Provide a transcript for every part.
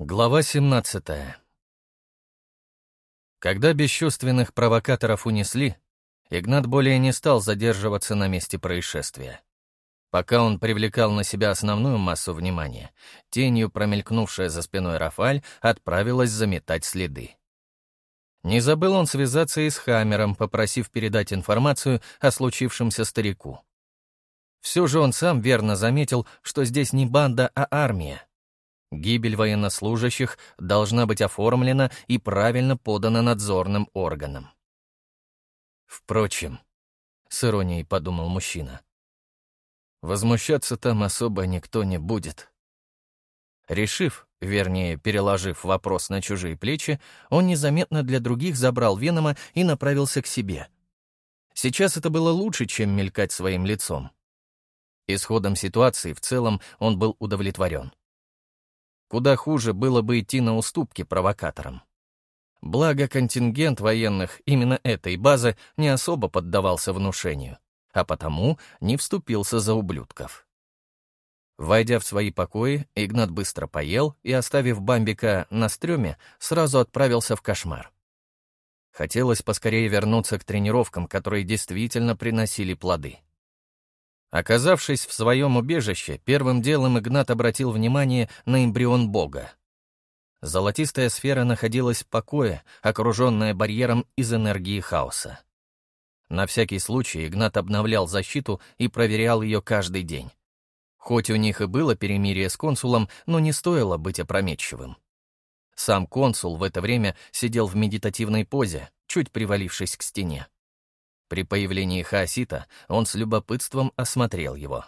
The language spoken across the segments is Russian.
Глава 17 Когда бесчувственных провокаторов унесли, Игнат более не стал задерживаться на месте происшествия. Пока он привлекал на себя основную массу внимания, тенью, промелькнувшая за спиной Рафаль, отправилась заметать следы. Не забыл он связаться и с Хаммером, попросив передать информацию о случившемся старику. Все же он сам верно заметил, что здесь не банда, а армия. Гибель военнослужащих должна быть оформлена и правильно подана надзорным органам. Впрочем, с иронией подумал мужчина, возмущаться там особо никто не будет. Решив, вернее, переложив вопрос на чужие плечи, он незаметно для других забрал Венома и направился к себе. Сейчас это было лучше, чем мелькать своим лицом. Исходом ситуации в целом он был удовлетворен. Куда хуже было бы идти на уступки провокаторам. Благо, контингент военных именно этой базы не особо поддавался внушению, а потому не вступился за ублюдков. Войдя в свои покои, Игнат быстро поел и, оставив Бамбика на стреме, сразу отправился в кошмар. Хотелось поскорее вернуться к тренировкам, которые действительно приносили плоды. Оказавшись в своем убежище, первым делом Игнат обратил внимание на эмбрион Бога. Золотистая сфера находилась в покое, окруженная барьером из энергии хаоса. На всякий случай Игнат обновлял защиту и проверял ее каждый день. Хоть у них и было перемирие с консулом, но не стоило быть опрометчивым. Сам консул в это время сидел в медитативной позе, чуть привалившись к стене. При появлении Хаосита он с любопытством осмотрел его.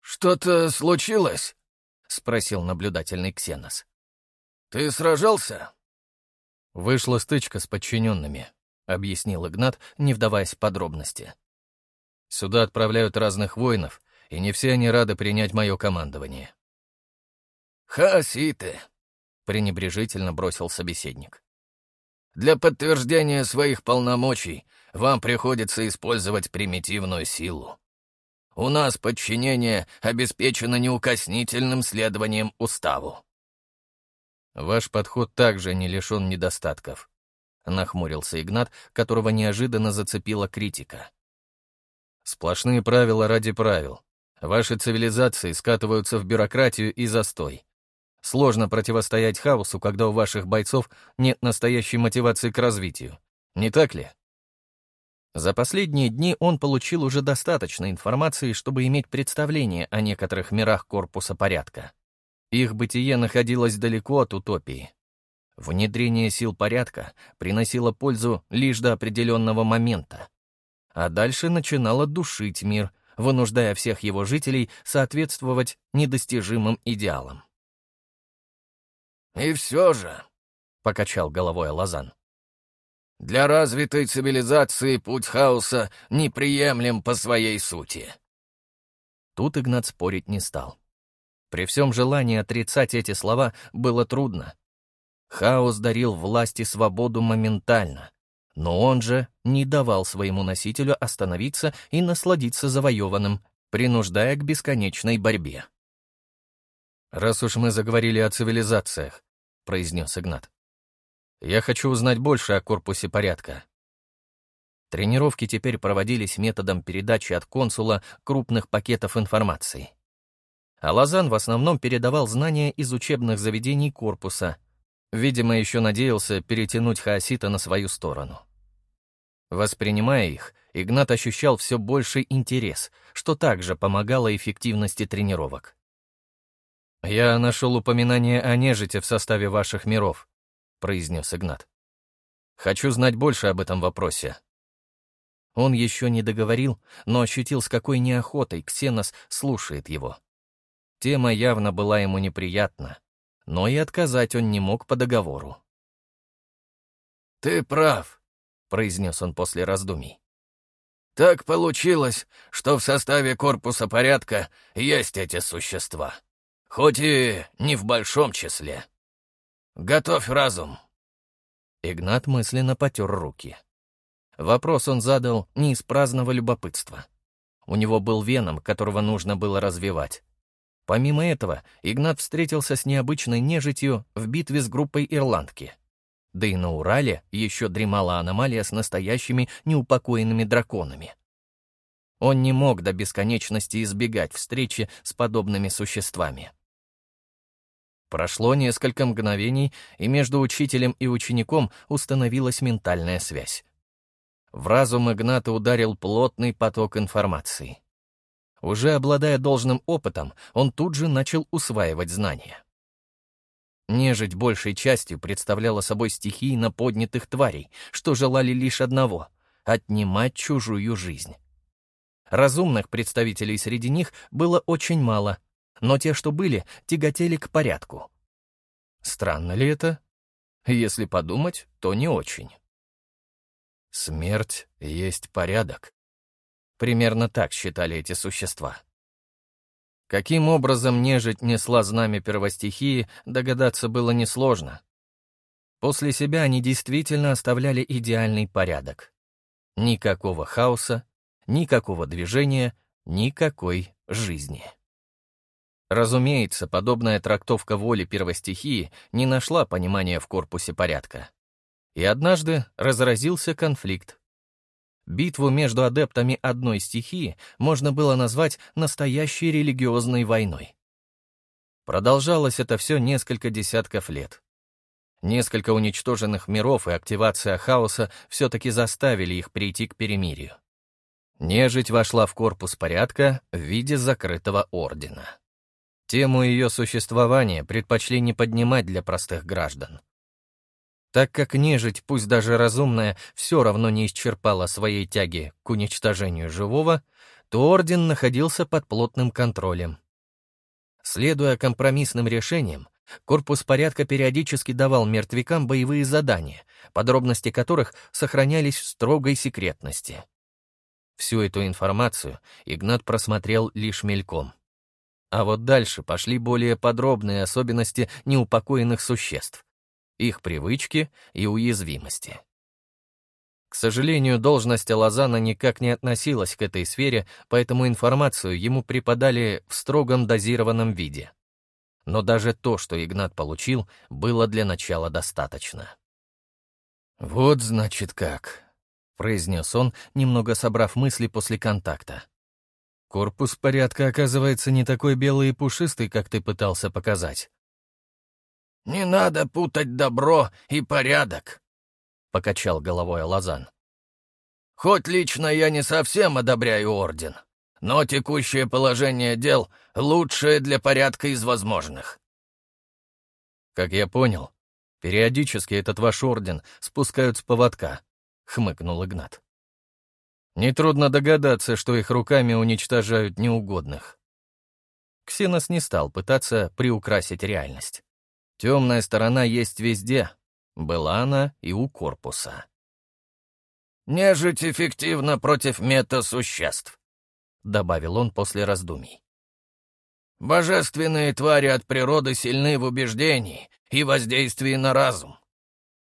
«Что-то случилось?» — спросил наблюдательный Ксенос. «Ты сражался?» «Вышла стычка с подчиненными», — объяснил Игнат, не вдаваясь в подробности. «Сюда отправляют разных воинов, и не все они рады принять мое командование». «Хаоситы», — пренебрежительно бросил собеседник. Для подтверждения своих полномочий вам приходится использовать примитивную силу. У нас подчинение обеспечено неукоснительным следованием уставу. Ваш подход также не лишен недостатков, нахмурился Игнат, которого неожиданно зацепила критика. Сплошные правила ради правил. Ваши цивилизации скатываются в бюрократию и застой. Сложно противостоять хаосу, когда у ваших бойцов нет настоящей мотивации к развитию. Не так ли? За последние дни он получил уже достаточно информации, чтобы иметь представление о некоторых мирах корпуса порядка. Их бытие находилось далеко от утопии. Внедрение сил порядка приносило пользу лишь до определенного момента. А дальше начинало душить мир, вынуждая всех его жителей соответствовать недостижимым идеалам. «И все же», — покачал головой Лазан, — «для развитой цивилизации путь хаоса неприемлем по своей сути». Тут Игнат спорить не стал. При всем желании отрицать эти слова было трудно. Хаос дарил власть и свободу моментально, но он же не давал своему носителю остановиться и насладиться завоеванным, принуждая к бесконечной борьбе. Раз уж мы заговорили о цивилизациях, произнес Игнат. «Я хочу узнать больше о корпусе порядка». Тренировки теперь проводились методом передачи от консула крупных пакетов информации. А Лазан в основном передавал знания из учебных заведений корпуса. Видимо, еще надеялся перетянуть Хаосита на свою сторону. Воспринимая их, Игнат ощущал все больший интерес, что также помогало эффективности тренировок. «Я нашел упоминание о нежити в составе ваших миров», — произнес Игнат. «Хочу знать больше об этом вопросе». Он еще не договорил, но ощутил, с какой неохотой Ксенос слушает его. Тема явно была ему неприятна, но и отказать он не мог по договору. «Ты прав», — произнес он после раздумий. «Так получилось, что в составе корпуса порядка есть эти существа. Хоть и не в большом числе. Готовь разум. Игнат мысленно потер руки. Вопрос он задал не из праздного любопытства. У него был веном, которого нужно было развивать. Помимо этого, Игнат встретился с необычной нежитью в битве с группой ирландки. Да и на Урале еще дремала аномалия с настоящими неупокоенными драконами. Он не мог до бесконечности избегать встречи с подобными существами. Прошло несколько мгновений, и между учителем и учеником установилась ментальная связь. В разум Игната ударил плотный поток информации. Уже обладая должным опытом, он тут же начал усваивать знания. Нежить большей частью представляла собой стихийно поднятых тварей, что желали лишь одного — отнимать чужую жизнь. Разумных представителей среди них было очень мало, но те, что были, тяготели к порядку. Странно ли это? Если подумать, то не очень. Смерть есть порядок. Примерно так считали эти существа. Каким образом нежить несла знамя первостихии, догадаться было несложно. После себя они действительно оставляли идеальный порядок. Никакого хаоса, никакого движения, никакой жизни. Разумеется, подобная трактовка воли первостихии не нашла понимания в корпусе порядка. И однажды разразился конфликт. Битву между адептами одной стихии можно было назвать настоящей религиозной войной. Продолжалось это все несколько десятков лет. Несколько уничтоженных миров и активация хаоса все-таки заставили их прийти к перемирию. Нежить вошла в корпус порядка в виде закрытого ордена. Тему ее существования предпочли не поднимать для простых граждан. Так как нежить, пусть даже разумная, все равно не исчерпала своей тяги к уничтожению живого, то Орден находился под плотным контролем. Следуя компромиссным решениям, корпус порядка периодически давал мертвякам боевые задания, подробности которых сохранялись в строгой секретности. Всю эту информацию Игнат просмотрел лишь мельком. А вот дальше пошли более подробные особенности неупокоенных существ, их привычки и уязвимости. К сожалению, должность Лозана никак не относилась к этой сфере, поэтому информацию ему преподали в строгом дозированном виде. Но даже то, что Игнат получил, было для начала достаточно. «Вот, значит, как», — произнес он, немного собрав мысли после контакта. Корпус порядка оказывается не такой белый и пушистый, как ты пытался показать. «Не надо путать добро и порядок», — покачал головой Лазан. «Хоть лично я не совсем одобряю орден, но текущее положение дел лучшее для порядка из возможных». «Как я понял, периодически этот ваш орден спускают с поводка», — хмыкнул Игнат. Нетрудно догадаться, что их руками уничтожают неугодных. Ксенос не стал пытаться приукрасить реальность. Темная сторона есть везде. Была она и у корпуса. «Нежить эффективно против метасуществ», — добавил он после раздумий. «Божественные твари от природы сильны в убеждении и воздействии на разум.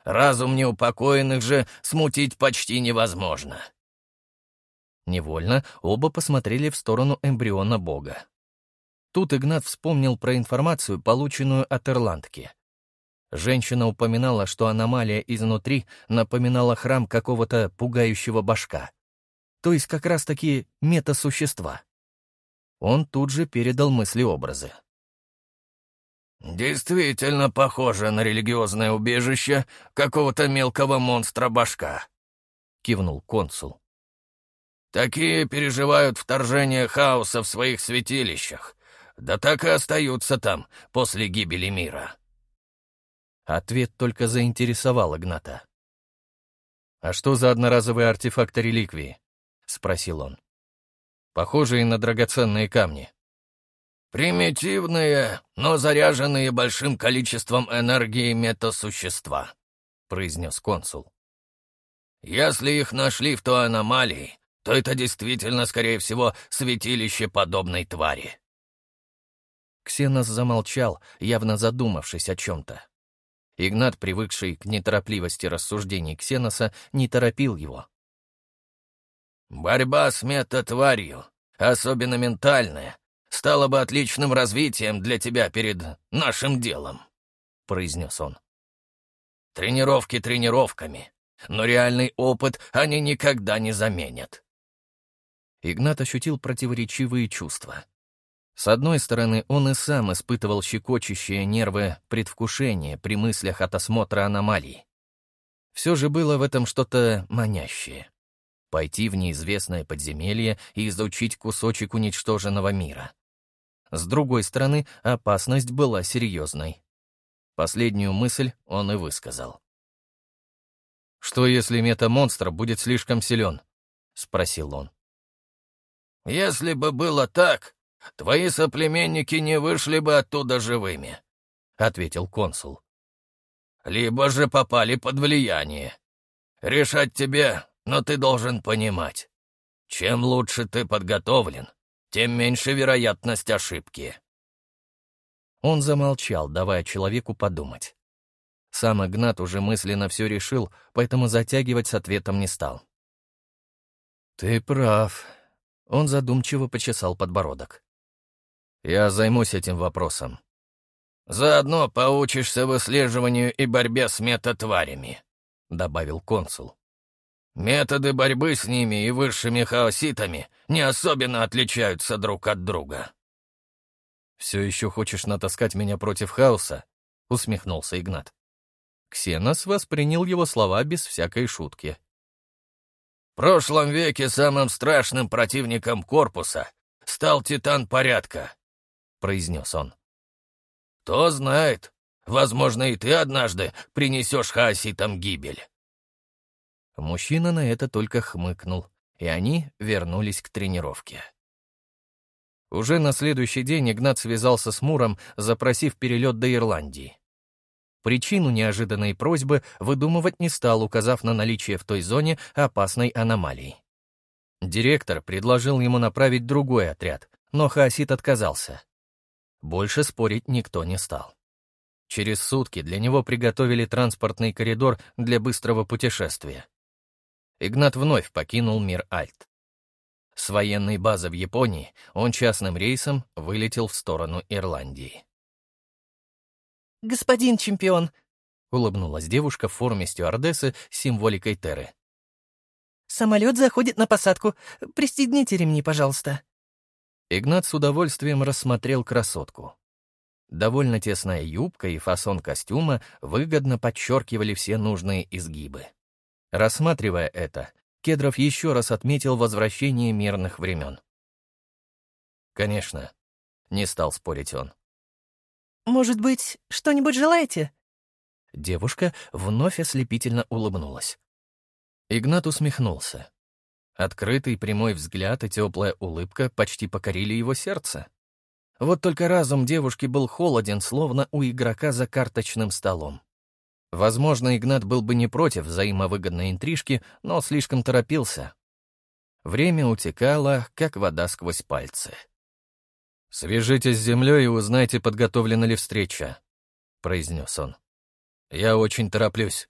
Разум неупокоенных же смутить почти невозможно. Невольно оба посмотрели в сторону эмбриона бога. Тут Игнат вспомнил про информацию, полученную от Ирландки. Женщина упоминала, что аномалия изнутри напоминала храм какого-то пугающего башка. То есть как раз-таки метасущества. Он тут же передал мысли-образы. «Действительно похоже на религиозное убежище какого-то мелкого монстра-башка», — кивнул консул. Такие переживают вторжение хаоса в своих святилищах, да так и остаются там после гибели мира. Ответ только заинтересовал Игната. «А что за одноразовые артефакты реликвии?» — спросил он. «Похожие на драгоценные камни». «Примитивные, но заряженные большим количеством энергии метасущества», — произнес консул. «Если их нашли в той аномалии, то это действительно, скорее всего, святилище подобной твари. Ксенос замолчал, явно задумавшись о чем-то. Игнат, привыкший к неторопливости рассуждений Ксеноса, не торопил его. «Борьба с метатварью, особенно ментальная, стало бы отличным развитием для тебя перед нашим делом», — произнес он. «Тренировки тренировками, но реальный опыт они никогда не заменят». Игнат ощутил противоречивые чувства. С одной стороны, он и сам испытывал щекочущие нервы предвкушение при мыслях от осмотра аномалий. Все же было в этом что-то манящее. Пойти в неизвестное подземелье и изучить кусочек уничтоженного мира. С другой стороны, опасность была серьезной. Последнюю мысль он и высказал. «Что, если мета-монстр будет слишком силен?» — спросил он. «Если бы было так, твои соплеменники не вышли бы оттуда живыми», — ответил консул. «Либо же попали под влияние. Решать тебе, но ты должен понимать. Чем лучше ты подготовлен, тем меньше вероятность ошибки». Он замолчал, давая человеку подумать. Сам Игнат уже мысленно все решил, поэтому затягивать с ответом не стал. «Ты прав», — он задумчиво почесал подбородок. «Я займусь этим вопросом». «Заодно поучишься выслеживанию и борьбе с метатварями», — добавил консул. Методы борьбы с ними и высшими хаоситами не особенно отличаются друг от друга. «Все еще хочешь натаскать меня против хаоса?» — усмехнулся Игнат. Ксенос воспринял его слова без всякой шутки. «В прошлом веке самым страшным противником корпуса стал Титан Порядка», — произнес он. «Кто знает, возможно, и ты однажды принесешь хаоситам гибель». Мужчина на это только хмыкнул, и они вернулись к тренировке. Уже на следующий день Игнат связался с Муром, запросив перелет до Ирландии. Причину неожиданной просьбы выдумывать не стал, указав на наличие в той зоне опасной аномалии. Директор предложил ему направить другой отряд, но Хаосит отказался. Больше спорить никто не стал. Через сутки для него приготовили транспортный коридор для быстрого путешествия. Игнат вновь покинул мир Альт. С военной базы в Японии он частным рейсом вылетел в сторону Ирландии. «Господин чемпион!» — улыбнулась девушка в форме стюардессы с символикой Терры. «Самолет заходит на посадку. Пристегните ремни, пожалуйста». Игнат с удовольствием рассмотрел красотку. Довольно тесная юбка и фасон костюма выгодно подчеркивали все нужные изгибы. Рассматривая это, Кедров еще раз отметил возвращение мирных времен. «Конечно», — не стал спорить он. «Может быть, что-нибудь желаете?» Девушка вновь ослепительно улыбнулась. Игнат усмехнулся. Открытый прямой взгляд и теплая улыбка почти покорили его сердце. Вот только разум девушки был холоден, словно у игрока за карточным столом. Возможно, Игнат был бы не против взаимовыгодной интрижки, но слишком торопился. Время утекало, как вода сквозь пальцы. «Свяжитесь с землей и узнайте, подготовлена ли встреча», — произнес он. «Я очень тороплюсь».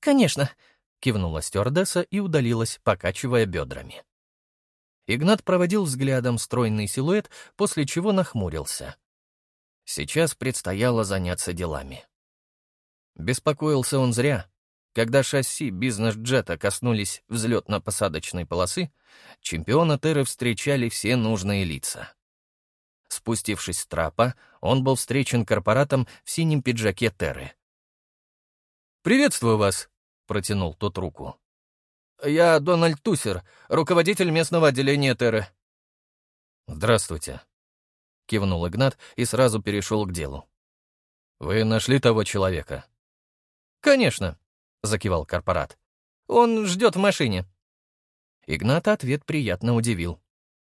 «Конечно», — кивнула стюардесса и удалилась, покачивая бедрами. Игнат проводил взглядом стройный силуэт, после чего нахмурился. Сейчас предстояло заняться делами. Беспокоился он зря. Когда шасси бизнес-джета коснулись взлетно-посадочной полосы, чемпиона Терры встречали все нужные лица. Спустившись с трапа, он был встречен корпоратом в синем пиджаке Терры. «Приветствую вас», — протянул тот руку. «Я Дональд Тусер, руководитель местного отделения Терры». «Здравствуйте», — кивнул Игнат и сразу перешел к делу. «Вы нашли того человека?» «Конечно», — закивал корпорат. «Он ждет в машине». Игната ответ приятно удивил.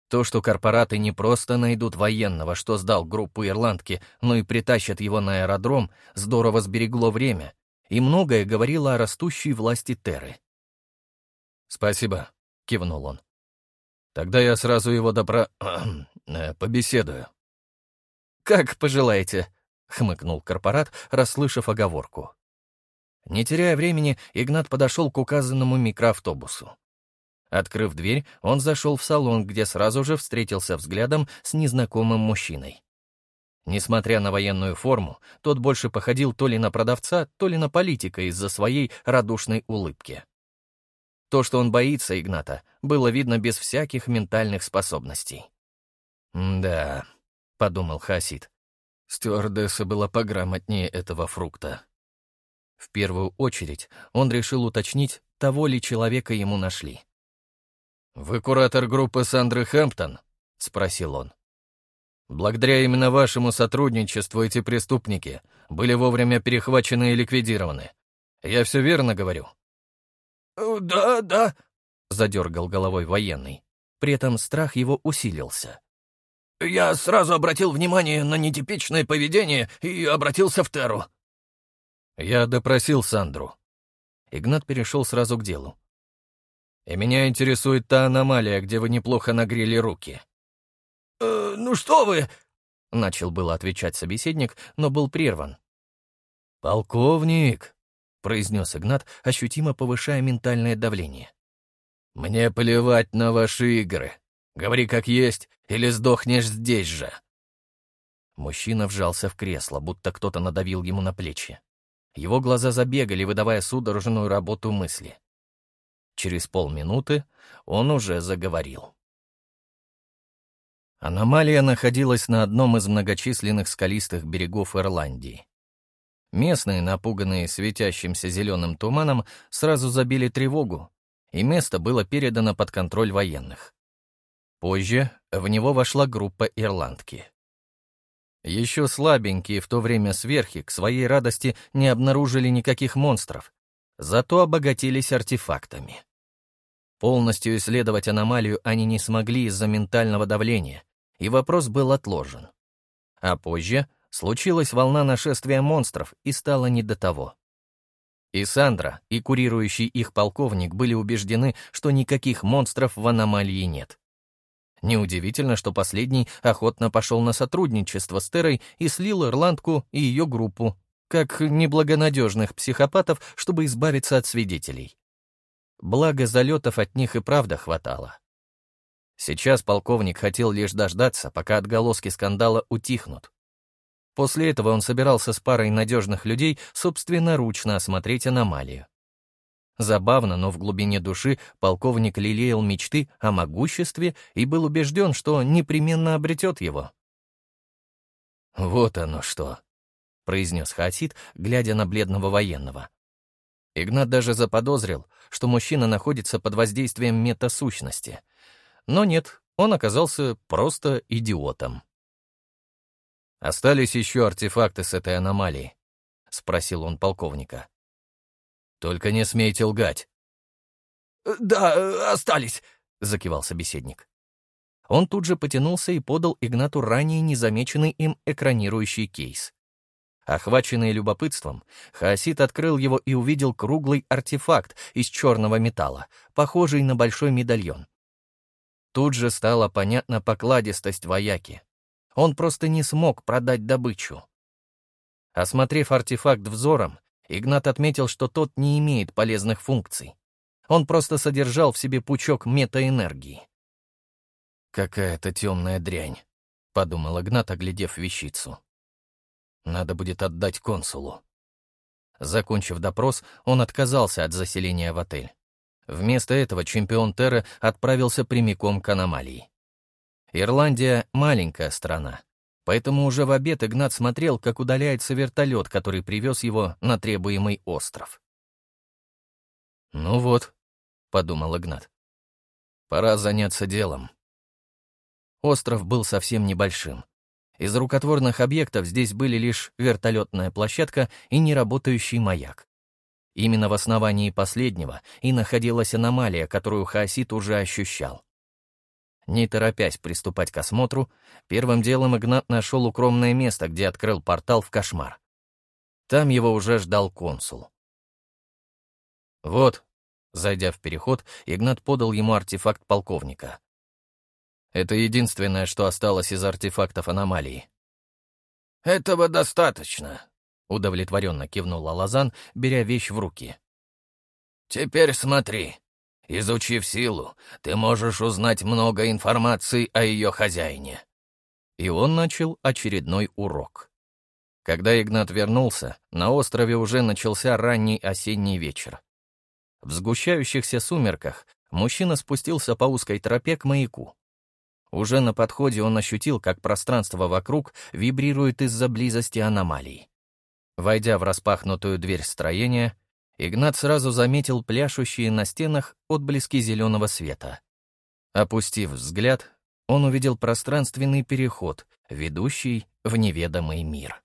То, что корпораты не просто найдут военного, что сдал группу ирландки, но и притащат его на аэродром, здорово сберегло время, и многое говорило о растущей власти Терры. «Спасибо», — кивнул он. «Тогда я сразу его допро... Э, побеседую». «Как пожелаете», — хмыкнул корпорат, расслышав оговорку. Не теряя времени, Игнат подошел к указанному микроавтобусу. Открыв дверь, он зашел в салон, где сразу же встретился взглядом с незнакомым мужчиной. Несмотря на военную форму, тот больше походил то ли на продавца, то ли на политика из-за своей радушной улыбки. То, что он боится Игната, было видно без всяких ментальных способностей. «Да», — подумал Хасид, — стюардесса была пограмотнее этого фрукта. В первую очередь он решил уточнить, того ли человека ему нашли. «Вы куратор группы Сандры Хэмптон?» — спросил он. «Благодаря именно вашему сотрудничеству эти преступники были вовремя перехвачены и ликвидированы. Я все верно говорю?» «Э, «Да, да», — задергал головой военный. При этом страх его усилился. «Я сразу обратил внимание на нетипичное поведение и обратился в Теру». «Я допросил Сандру». Игнат перешел сразу к делу. И меня интересует та аномалия, где вы неплохо нагрели руки». «Э, «Ну что вы...» — начал было отвечать собеседник, но был прерван. «Полковник», — произнес Игнат, ощутимо повышая ментальное давление. «Мне плевать на ваши игры. Говори как есть, или сдохнешь здесь же». Мужчина вжался в кресло, будто кто-то надавил ему на плечи. Его глаза забегали, выдавая судорожную работу мысли. Через полминуты он уже заговорил. Аномалия находилась на одном из многочисленных скалистых берегов Ирландии. Местные, напуганные светящимся зеленым туманом, сразу забили тревогу, и место было передано под контроль военных. Позже в него вошла группа ирландки. Еще слабенькие в то время сверхи к своей радости не обнаружили никаких монстров, зато обогатились артефактами. Полностью исследовать аномалию они не смогли из-за ментального давления, и вопрос был отложен. А позже случилась волна нашествия монстров, и стало не до того. И Сандра, и курирующий их полковник были убеждены, что никаких монстров в аномалии нет. Неудивительно, что последний охотно пошел на сотрудничество с Терой и слил Ирландку и ее группу, как неблагонадежных психопатов, чтобы избавиться от свидетелей. Благо, залетов от них и правда хватало. Сейчас полковник хотел лишь дождаться, пока отголоски скандала утихнут. После этого он собирался с парой надежных людей собственноручно осмотреть аномалию. Забавно, но в глубине души полковник лелеял мечты о могуществе и был убежден, что непременно обретет его. «Вот оно что», — произнес Хасид, глядя на бледного военного. Игнат даже заподозрил, что мужчина находится под воздействием метасущности. Но нет, он оказался просто идиотом. «Остались еще артефакты с этой аномалии?» — спросил он полковника. «Только не смейте лгать». «Да, остались», — закивал собеседник. Он тут же потянулся и подал Игнату ранее незамеченный им экранирующий кейс. Охваченный любопытством, Хаосит открыл его и увидел круглый артефакт из черного металла, похожий на большой медальон. Тут же стала понятна покладистость вояки. Он просто не смог продать добычу. Осмотрев артефакт взором, Игнат отметил, что тот не имеет полезных функций. Он просто содержал в себе пучок метаэнергии. «Какая-то темная дрянь», — подумал Игнат, оглядев вещицу. Надо будет отдать консулу. Закончив допрос, он отказался от заселения в отель. Вместо этого чемпион Терра отправился прямиком к аномалии. Ирландия — маленькая страна, поэтому уже в обед Игнат смотрел, как удаляется вертолет, который привез его на требуемый остров. «Ну вот», — подумал Игнат, — «пора заняться делом». Остров был совсем небольшим. Из рукотворных объектов здесь были лишь вертолетная площадка и неработающий маяк. Именно в основании последнего и находилась аномалия, которую Хаосит уже ощущал. Не торопясь приступать к осмотру, первым делом Игнат нашел укромное место, где открыл портал в кошмар. Там его уже ждал консул. «Вот», — зайдя в переход, Игнат подал ему артефакт полковника. Это единственное, что осталось из артефактов аномалии. «Этого достаточно», — удовлетворенно кивнул Алазан, беря вещь в руки. «Теперь смотри». Изучив силу, ты можешь узнать много информации о ее хозяине». И он начал очередной урок. Когда Игнат вернулся, на острове уже начался ранний осенний вечер. В сгущающихся сумерках мужчина спустился по узкой тропе к маяку. Уже на подходе он ощутил, как пространство вокруг вибрирует из-за близости аномалий. Войдя в распахнутую дверь строения, Игнат сразу заметил пляшущие на стенах отблески зеленого света. Опустив взгляд, он увидел пространственный переход, ведущий в неведомый мир.